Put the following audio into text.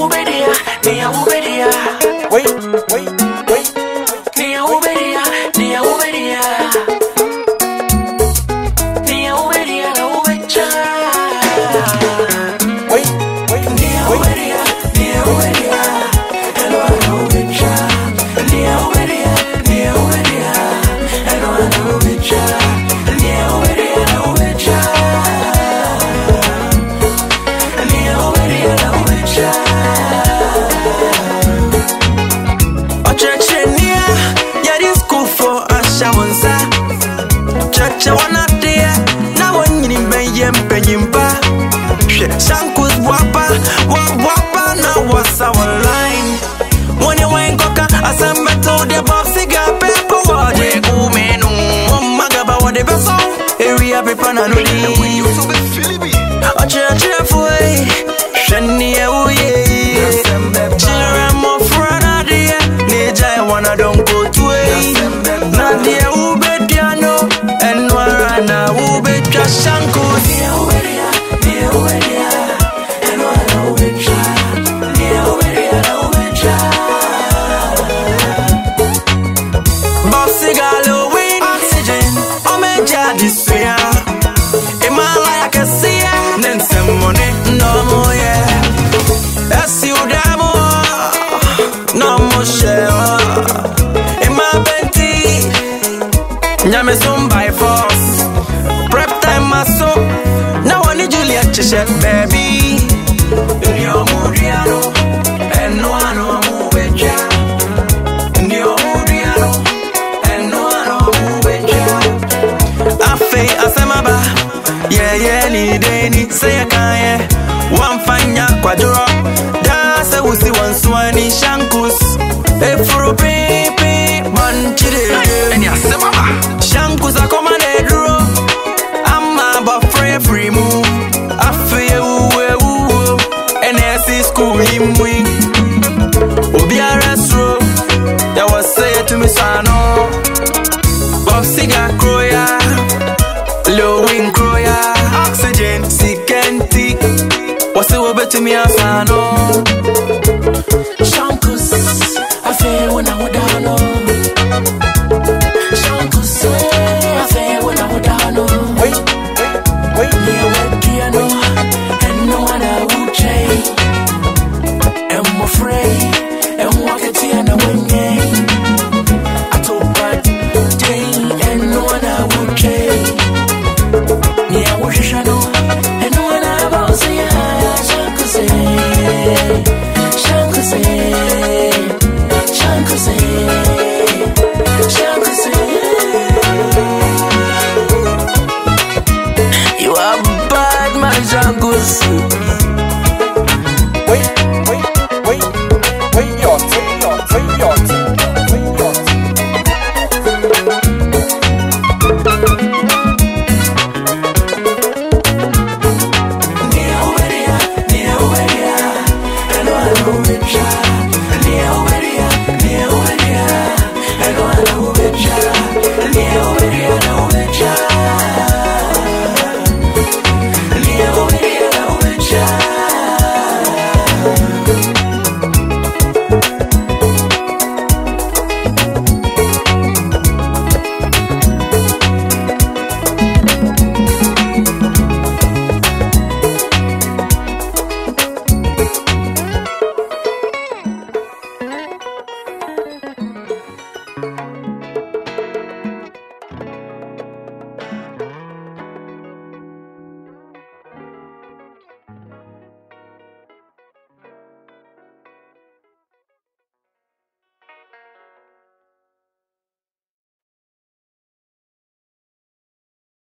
Ubedia, Wait, wait, wait. Wɔn adeɛ na wɔnyini bɛyɛ mpanyimpa hwɛ shankus boapa wɔboapa na wɔsa wɔ line? Wɔne wɔn nkɔka asɛm bɛto deɛ bɔb siga pepa wɔde wome no wɔmma gaba wɔde bɛsɔ ewia pepa na just ancora Mia uberia, mia uberia E non la uberia Mia uberia, la uberia Bossy Halloween Oxygen, o me già di sia E ma la che sia Nen se mone, no moye E si udamo No mo sheo E ma benti Nyame zumba ṣiṣẹ́ bẹ̀bí. Ní ọmọ rí àná, ẹnu àná mú wẹ̀ já. Ní ọmọ rí àná, ẹnu àná mú wẹ̀ já. Afei asẹ́mábà, yẹ̀yẹ́ ni dẹ́ni sẹ́yẹ kan yẹ. Wọ́n fanya kwadurọ̀, dáṣẹ́ wùsí wọn sún ẹni shankus. Efuru pínpín mọ̀ ń jíde. Ẹni asẹ́mábà. Ṣankus akọ́mọdé dúró, a máa bọ̀. Yi obiara suro yɛwɔ sɛ yɛtumi sɔ ano Bosiga kroya Lowing kroya Oxygen Sikenti Wasi wabetumi asano Shankus, You